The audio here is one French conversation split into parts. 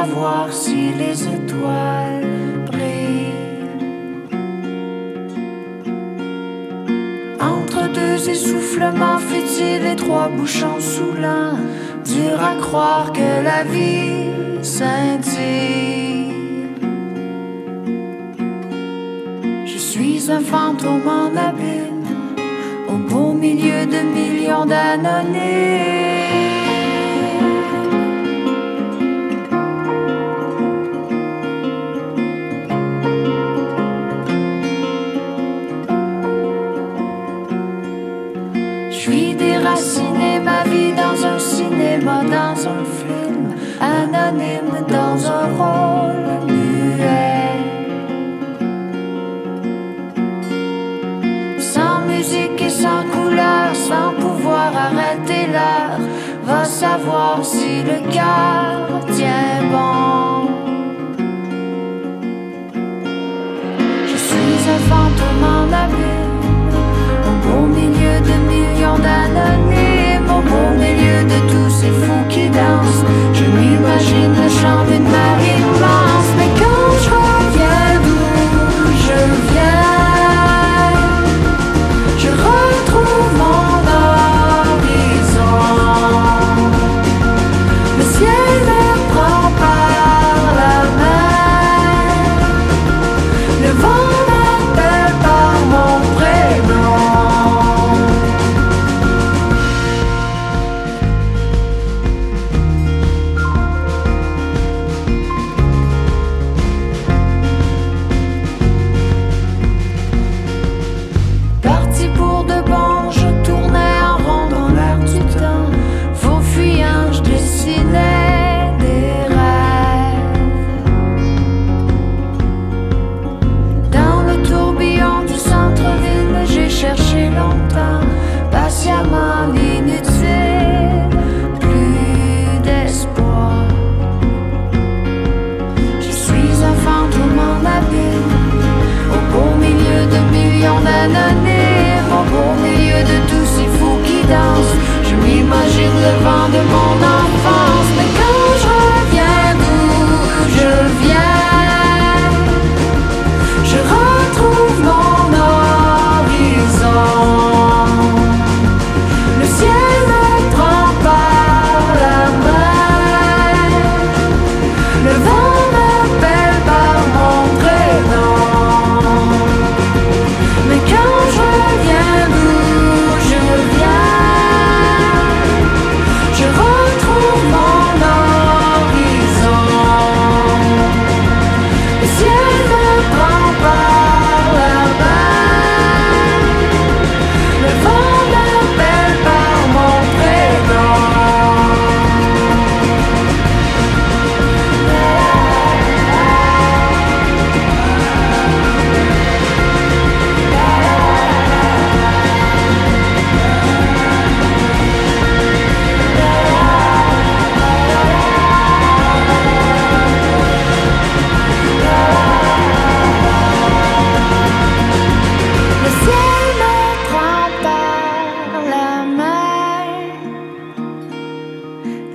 savoir si les étoiles brillent. Entre deux essoufflements futiles et trois bouchons saoulants, dur à croire que la vie scintille. Je suis un fantôme en abîme, au beau milieu de millions d'anonymes. ma vie dans un cinéma, dans un film, anonyme dans un rôle muet. Sans musique et sans couleur, sans pouvoir arrêter l'heure, va savoir si le cœur tient bon. Je suis un fantôme en abîme, au milieu de millions d'anonymes le vent de mon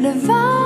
le vent